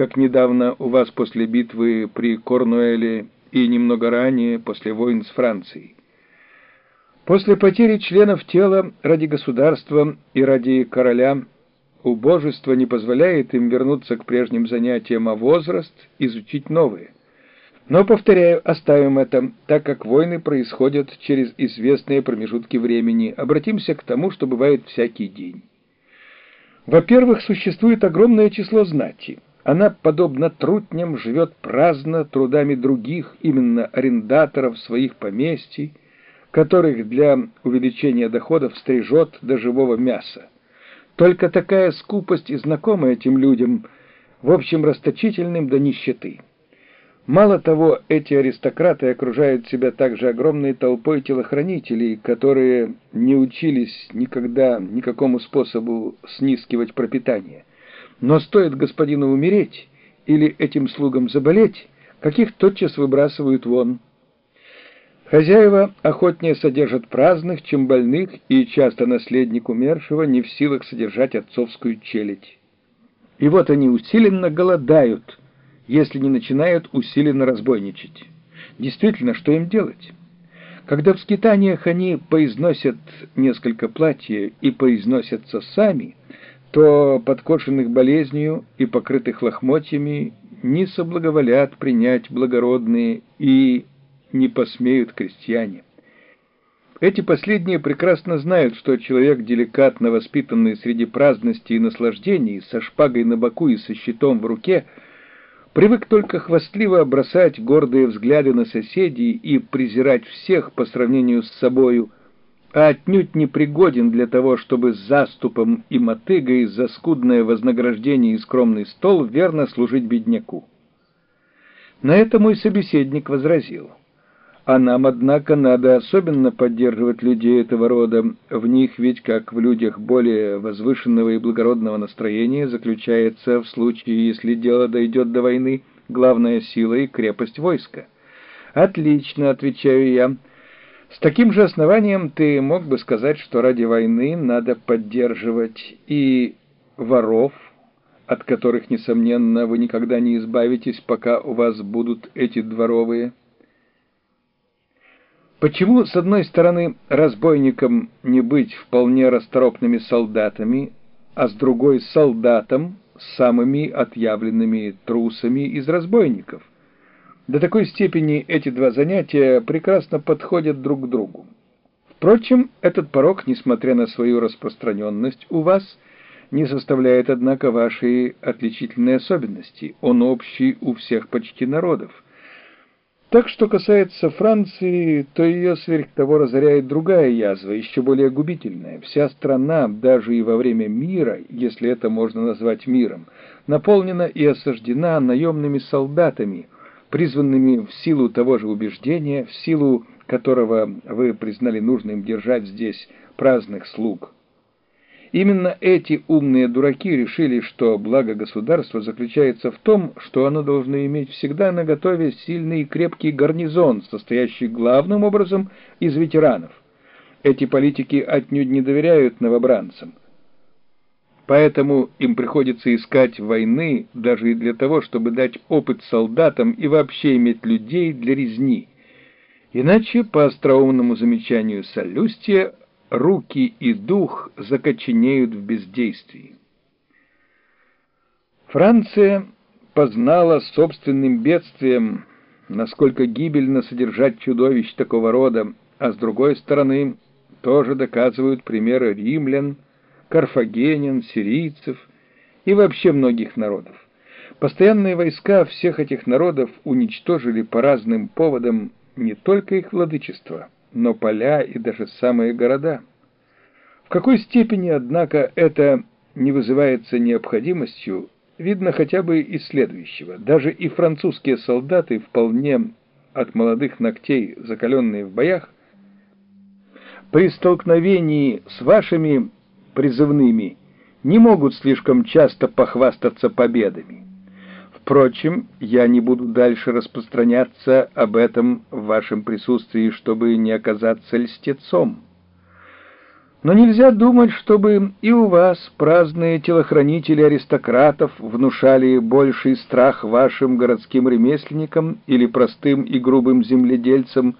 как недавно у вас после битвы при Корнуэле и немного ранее после войн с Францией. После потери членов тела ради государства и ради короля убожество не позволяет им вернуться к прежним занятиям, а возраст — изучить новые. Но, повторяю, оставим это, так как войны происходят через известные промежутки времени. Обратимся к тому, что бывает всякий день. Во-первых, существует огромное число знати. Она, подобно трутням, живет праздно трудами других, именно арендаторов своих поместий, которых для увеличения доходов стрижет до живого мяса. Только такая скупость и знакома этим людям, в общем расточительным до нищеты. Мало того, эти аристократы окружают себя также огромной толпой телохранителей, которые не учились никогда никакому способу снискивать пропитание. Но стоит господину умереть или этим слугам заболеть, каких тотчас выбрасывают вон. Хозяева охотнее содержат праздных, чем больных, и часто наследник умершего не в силах содержать отцовскую челядь. И вот они усиленно голодают – если не начинают усиленно разбойничать. Действительно, что им делать? Когда в скитаниях они поизносят несколько платья и поизносятся сами, то подкошенных болезнью и покрытых лохмотьями не соблаговолят принять благородные и не посмеют крестьяне. Эти последние прекрасно знают, что человек, деликатно воспитанный среди праздности и наслаждений, со шпагой на боку и со щитом в руке – привык только хвастливо бросать гордые взгляды на соседей и презирать всех по сравнению с собою, а отнюдь не пригоден для того, чтобы с заступом и мотыгой за скудное вознаграждение и скромный стол верно служить бедняку. На это мой собеседник возразил — а нам, однако, надо особенно поддерживать людей этого рода. В них ведь, как в людях более возвышенного и благородного настроения, заключается, в случае, если дело дойдет до войны, главная сила и крепость войска. «Отлично», — отвечаю я. «С таким же основанием ты мог бы сказать, что ради войны надо поддерживать и воров, от которых, несомненно, вы никогда не избавитесь, пока у вас будут эти дворовые». Почему, с одной стороны, разбойникам не быть вполне расторопными солдатами, а с другой — солдатам самыми отъявленными трусами из разбойников? До такой степени эти два занятия прекрасно подходят друг к другу. Впрочем, этот порог, несмотря на свою распространенность у вас, не составляет, однако, вашей отличительной особенности. Он общий у всех почти народов. Так что касается Франции, то ее сверх того разоряет другая язва, еще более губительная. Вся страна, даже и во время мира, если это можно назвать миром, наполнена и осаждена наемными солдатами, призванными в силу того же убеждения, в силу которого вы признали нужным держать здесь праздных слуг. Именно эти умные дураки решили, что благо государства заключается в том, что оно должно иметь всегда на готове сильный и крепкий гарнизон, состоящий главным образом из ветеранов. Эти политики отнюдь не доверяют новобранцам. Поэтому им приходится искать войны даже и для того, чтобы дать опыт солдатам и вообще иметь людей для резни. Иначе, по остроумному замечанию Солюстия, руки и дух закоченеют в бездействии. Франция познала собственным бедствием, насколько гибельно содержать чудовищ такого рода, а с другой стороны тоже доказывают примеры римлян, карфагенян, сирийцев и вообще многих народов. Постоянные войска всех этих народов уничтожили по разным поводам не только их владычество – но поля и даже самые города. В какой степени, однако, это не вызывается необходимостью, видно хотя бы из следующего. Даже и французские солдаты, вполне от молодых ногтей закаленные в боях, при столкновении с вашими призывными не могут слишком часто похвастаться победами. Впрочем, я не буду дальше распространяться об этом в вашем присутствии, чтобы не оказаться льстецом. Но нельзя думать, чтобы и у вас праздные телохранители аристократов внушали больший страх вашим городским ремесленникам или простым и грубым земледельцам,